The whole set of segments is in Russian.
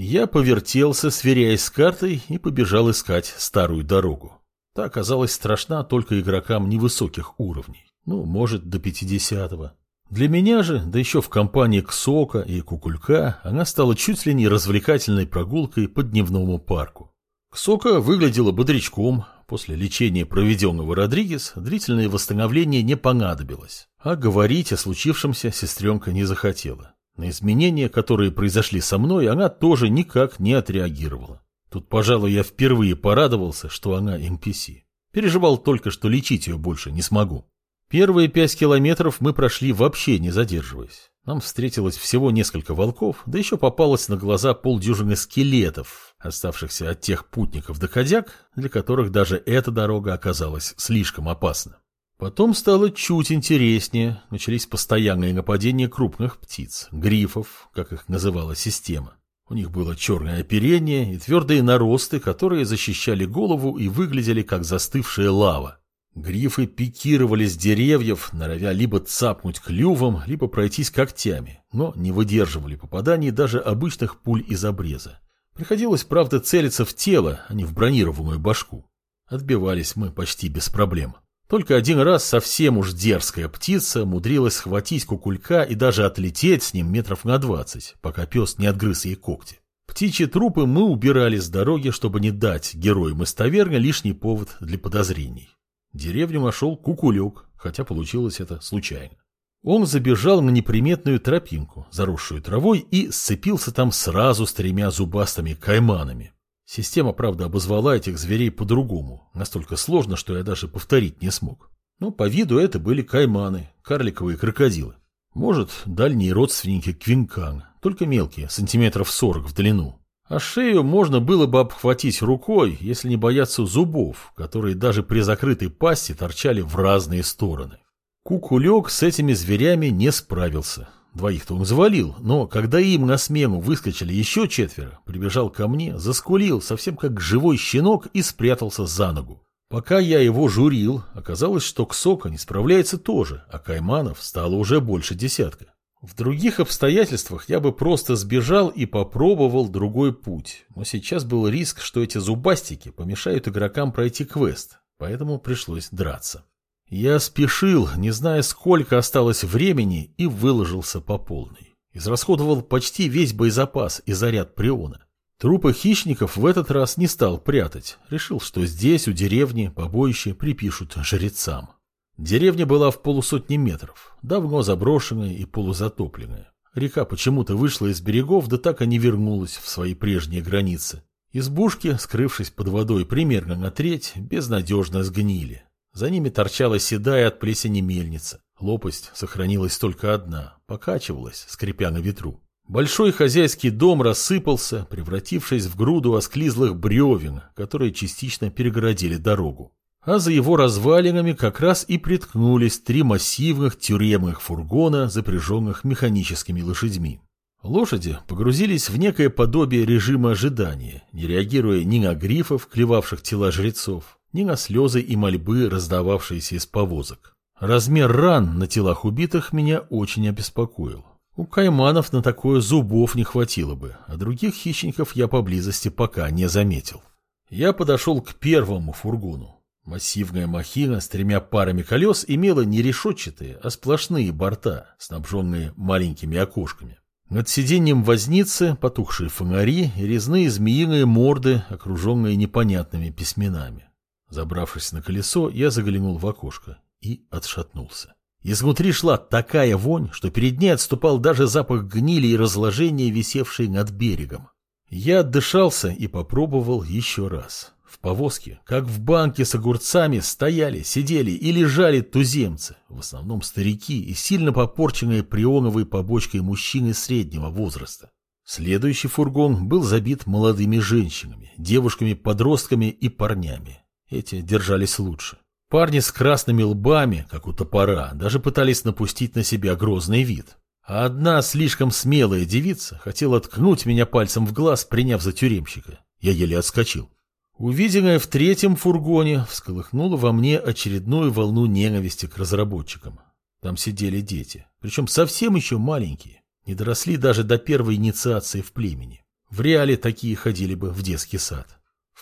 Я повертелся, сверяясь с картой, и побежал искать старую дорогу. Та оказалась страшна только игрокам невысоких уровней. Ну, может, до 50-го. Для меня же, да еще в компании Ксока и Кукулька, она стала чуть ли не развлекательной прогулкой по дневному парку. Ксока выглядела бодрячком, после лечения, проведенного Родригес, длительное восстановление не понадобилось, а говорить о случившемся сестренка не захотела. На изменения, которые произошли со мной, она тоже никак не отреагировала. Тут, пожалуй, я впервые порадовался, что она NPC. Переживал только, что лечить ее больше не смогу. Первые пять километров мы прошли вообще не задерживаясь. Нам встретилось всего несколько волков, да еще попалось на глаза полдюжины скелетов, оставшихся от тех путников доходяг, для которых даже эта дорога оказалась слишком опасна. Потом стало чуть интереснее, начались постоянные нападения крупных птиц, грифов, как их называла система. У них было черное оперение и твердые наросты, которые защищали голову и выглядели как застывшая лава. Грифы пикировали с деревьев, норовя либо цапнуть клювом, либо пройтись когтями, но не выдерживали попаданий даже обычных пуль из обреза. Приходилось, правда, целиться в тело, а не в бронированную башку. Отбивались мы почти без проблем. Только один раз совсем уж дерзкая птица умудрилась схватить кукулька и даже отлететь с ним метров на двадцать, пока пес не отгрыз ей когти. Птичьи трупы мы убирали с дороги, чтобы не дать герою Мостоверга лишний повод для подозрений. Деревню нашел кукулек, хотя получилось это случайно. Он забежал на неприметную тропинку, заросшую травой, и сцепился там сразу с тремя зубастыми кайманами. Система, правда, обозвала этих зверей по-другому, настолько сложно, что я даже повторить не смог. Но по виду это были кайманы, карликовые крокодилы. Может, дальние родственники квинкан, только мелкие, сантиметров сорок в длину. А шею можно было бы обхватить рукой, если не бояться зубов, которые даже при закрытой пасти торчали в разные стороны. Кукулек с этими зверями не справился. Двоих-то он завалил, но когда им на смену выскочили еще четверо, прибежал ко мне, заскулил, совсем как живой щенок и спрятался за ногу. Пока я его журил, оказалось, что Ксока не справляется тоже, а Кайманов стало уже больше десятка. В других обстоятельствах я бы просто сбежал и попробовал другой путь, но сейчас был риск, что эти зубастики помешают игрокам пройти квест, поэтому пришлось драться. Я спешил, не зная, сколько осталось времени, и выложился по полной. Израсходовал почти весь боезапас и заряд приона. Трупы хищников в этот раз не стал прятать, решил, что здесь, у деревни, побоище припишут жрецам. Деревня была в полусотни метров, давно заброшенная и полузатопленная. Река почему-то вышла из берегов, да так и не вернулась в свои прежние границы. Избушки, скрывшись под водой примерно на треть, безнадежно сгнили. За ними торчала седая от плесени мельница. Лопасть сохранилась только одна, покачивалась, скрипя на ветру. Большой хозяйский дом рассыпался, превратившись в груду осклизлых бревен, которые частично перегородили дорогу а за его развалинами как раз и приткнулись три массивных тюремных фургона, запряженных механическими лошадьми. Лошади погрузились в некое подобие режима ожидания, не реагируя ни на грифов, клевавших тела жрецов, ни на слезы и мольбы, раздававшиеся из повозок. Размер ран на телах убитых меня очень обеспокоил. У кайманов на такое зубов не хватило бы, а других хищников я поблизости пока не заметил. Я подошел к первому фургону. Массивная махина с тремя парами колес имела не решетчатые, а сплошные борта, снабженные маленькими окошками. Над сиденьем возницы потухшие фонари и резные змеиные морды, окруженные непонятными письменами. Забравшись на колесо, я заглянул в окошко и отшатнулся. Изнутри шла такая вонь, что перед ней отступал даже запах гнили и разложения, висевший над берегом. Я отдышался и попробовал еще раз. В повозке, как в банке с огурцами, стояли, сидели и лежали туземцы, в основном старики и сильно попорченные прионовой побочкой мужчины среднего возраста. Следующий фургон был забит молодыми женщинами, девушками-подростками и парнями. Эти держались лучше. Парни с красными лбами, как у топора, даже пытались напустить на себя грозный вид. А одна слишком смелая девица хотела ткнуть меня пальцем в глаз, приняв за тюремщика. Я еле отскочил. Увиденное в третьем фургоне всколыхнуло во мне очередную волну ненависти к разработчикам. Там сидели дети, причем совсем еще маленькие, не доросли даже до первой инициации в племени. В реале такие ходили бы в детский сад.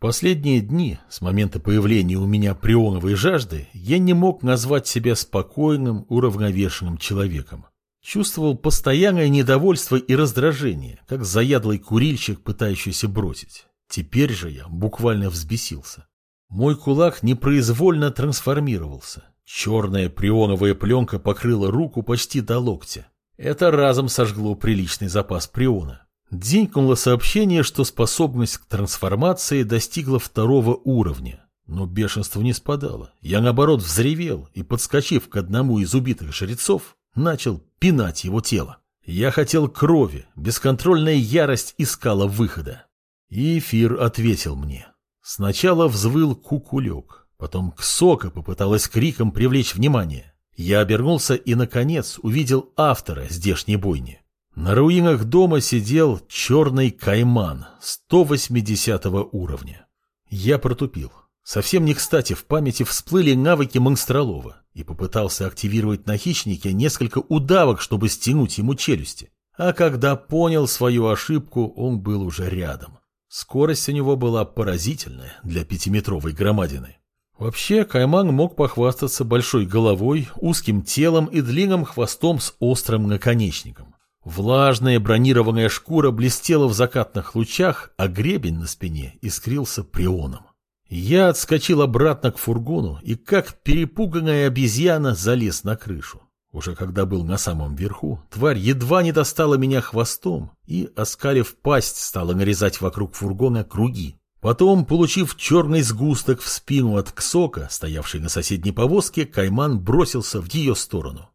Последние дни, с момента появления у меня прионовой жажды, я не мог назвать себя спокойным, уравновешенным человеком. Чувствовал постоянное недовольство и раздражение, как заядлый курильщик, пытающийся бросить. Теперь же я буквально взбесился. Мой кулак непроизвольно трансформировался. Черная прионовая пленка покрыла руку почти до локтя. Это разом сожгло приличный запас приона. Дзинькнуло сообщение, что способность к трансформации достигла второго уровня. Но бешенство не спадало. Я, наоборот, взревел и, подскочив к одному из убитых жрецов, начал пинать его тело. Я хотел крови, бесконтрольная ярость искала выхода. И эфир ответил мне. Сначала взвыл кукулек, потом Ксока попыталась криком привлечь внимание. Я обернулся и, наконец, увидел автора здешней бойни. На руинах дома сидел черный кайман 180 уровня. Я протупил. Совсем не кстати в памяти всплыли навыки Монстролова и попытался активировать на хищнике несколько удавок, чтобы стянуть ему челюсти. А когда понял свою ошибку, он был уже рядом. Скорость у него была поразительная для пятиметровой громадины. Вообще, Кайман мог похвастаться большой головой, узким телом и длинным хвостом с острым наконечником. Влажная бронированная шкура блестела в закатных лучах, а гребень на спине искрился прионом. Я отскочил обратно к фургону и, как перепуганная обезьяна, залез на крышу. Уже когда был на самом верху, тварь едва не достала меня хвостом и, оскалив пасть, стала нарезать вокруг фургона круги. Потом, получив черный сгусток в спину от Ксока, стоявшей на соседней повозке, Кайман бросился в ее сторону.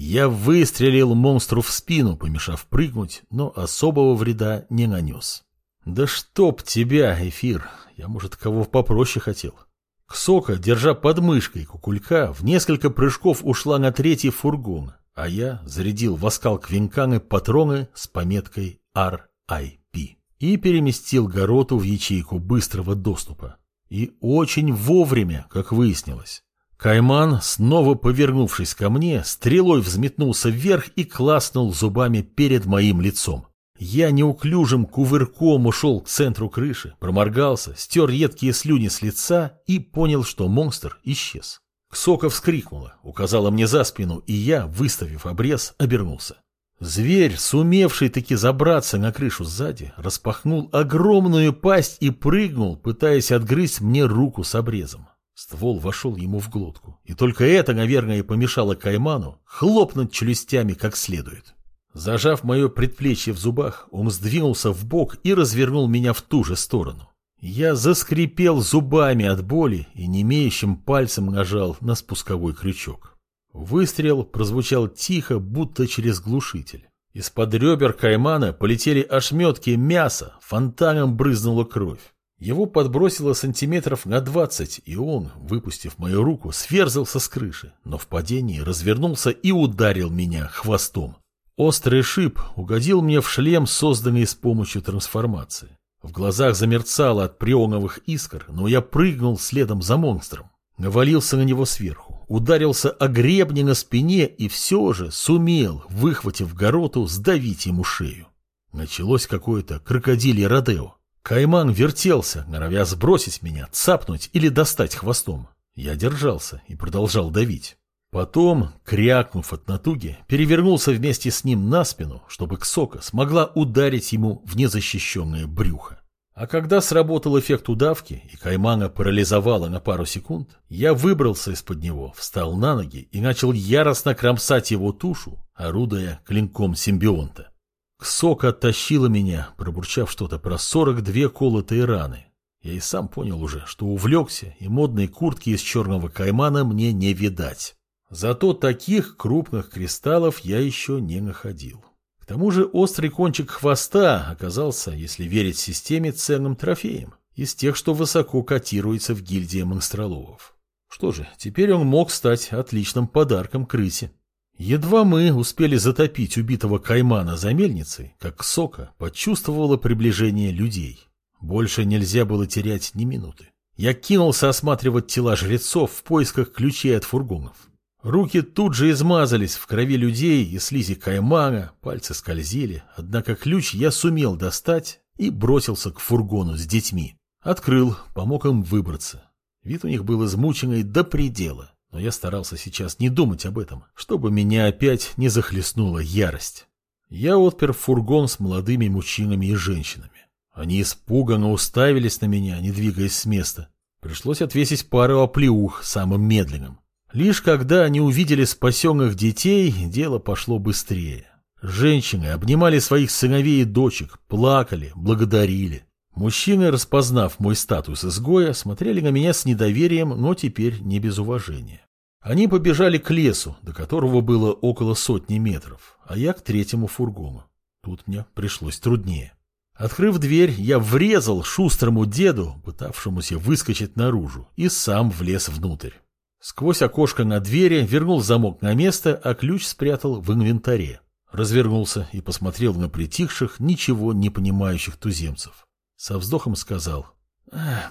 Я выстрелил монстру в спину, помешав прыгнуть, но особого вреда не нанес. «Да чтоб тебя, Эфир! Я, может, кого попроще хотел. Ксока, держа под мышкой кукулька, в несколько прыжков ушла на третий фургон, а я зарядил в оскал квинканы патроны с пометкой RIP и переместил Гороту в ячейку быстрого доступа. И очень вовремя, как выяснилось. Кайман, снова повернувшись ко мне, стрелой взметнулся вверх и класнул зубами перед моим лицом. Я неуклюжим кувырком ушел к центру крыши, проморгался, стер едкие слюни с лица и понял, что монстр исчез. Ксока вскрикнула, указала мне за спину, и я, выставив обрез, обернулся. Зверь, сумевший таки забраться на крышу сзади, распахнул огромную пасть и прыгнул, пытаясь отгрызть мне руку с обрезом. Ствол вошел ему в глотку, и только это, наверное, помешало Кайману хлопнуть челюстями как следует. Зажав мое предплечье в зубах, он сдвинулся в бок и развернул меня в ту же сторону. Я заскрипел зубами от боли и немеющим пальцем нажал на спусковой крючок. Выстрел прозвучал тихо, будто через глушитель. Из-под ребер каймана полетели ошметки мяса, фонтаном брызнула кровь. Его подбросило сантиметров на двадцать, и он, выпустив мою руку, сверзался с крыши, но в падении развернулся и ударил меня хвостом. Острый шип угодил мне в шлем, созданный с помощью трансформации. В глазах замерцало от прионовых искр, но я прыгнул следом за монстром. Навалился на него сверху, ударился о гребни на спине и все же сумел, выхватив гороту, сдавить ему шею. Началось какое-то крокодилье родео. Кайман вертелся, норовя сбросить меня, цапнуть или достать хвостом. Я держался и продолжал давить. Потом, крякнув от натуги, перевернулся вместе с ним на спину, чтобы Ксока смогла ударить ему в незащищенное брюхо. А когда сработал эффект удавки и Каймана парализовала на пару секунд, я выбрался из-под него, встал на ноги и начал яростно кромсать его тушу, орудуя клинком симбионта. Ксока оттащила меня, пробурчав что-то про 42 колотые раны. Я и сам понял уже, что увлекся, и модной куртки из черного каймана мне не видать. Зато таких крупных кристаллов я еще не находил. К тому же острый кончик хвоста оказался, если верить системе, ценным трофеем, из тех, что высоко котируется в гильдии монстроловов. Что же, теперь он мог стать отличным подарком крысе. Едва мы успели затопить убитого каймана за мельницей, как Сока почувствовала приближение людей. Больше нельзя было терять ни минуты. Я кинулся осматривать тела жрецов в поисках ключей от фургонов. Руки тут же измазались в крови людей и слизи каймана, пальцы скользили, однако ключ я сумел достать и бросился к фургону с детьми. Открыл, помог им выбраться. Вид у них был измученный до предела, но я старался сейчас не думать об этом, чтобы меня опять не захлестнула ярость. Я отпер фургон с молодыми мужчинами и женщинами. Они испуганно уставились на меня, не двигаясь с места. Пришлось отвесить пару оплеух самым медленным. Лишь когда они увидели спасенных детей, дело пошло быстрее. Женщины обнимали своих сыновей и дочек, плакали, благодарили. Мужчины, распознав мой статус изгоя, смотрели на меня с недоверием, но теперь не без уважения. Они побежали к лесу, до которого было около сотни метров, а я к третьему фургону. Тут мне пришлось труднее. Открыв дверь, я врезал шустрому деду, пытавшемуся выскочить наружу, и сам влез внутрь. Сквозь окошко на двери вернул замок на место, а ключ спрятал в инвентаре. Развернулся и посмотрел на притихших, ничего не понимающих туземцев. Со вздохом сказал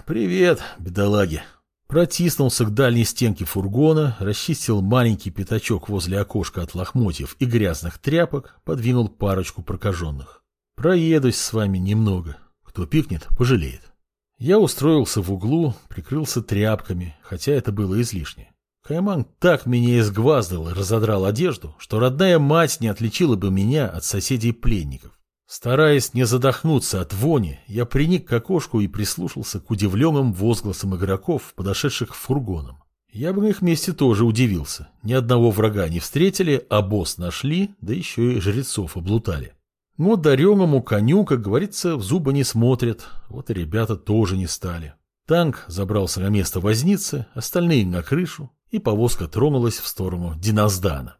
«Привет, бедолаги». Протиснулся к дальней стенке фургона, расчистил маленький пятачок возле окошка от лохмотьев и грязных тряпок, подвинул парочку прокаженных. «Проедусь с вами немного. Кто пикнет, пожалеет». Я устроился в углу, прикрылся тряпками, хотя это было излишне. Кайман так меня изгваздал и разодрал одежду, что родная мать не отличила бы меня от соседей-пленников. Стараясь не задохнуться от вони, я приник к окошку и прислушался к удивленным возгласам игроков, подошедших к фургонам. Я бы на их месте тоже удивился. Ни одного врага не встретили, а босс нашли, да еще и жрецов облутали. Но дареному коню, как говорится, в зубы не смотрят, вот и ребята тоже не стали. Танк забрался на место возницы, остальные на крышу, и повозка тронулась в сторону Диноздана.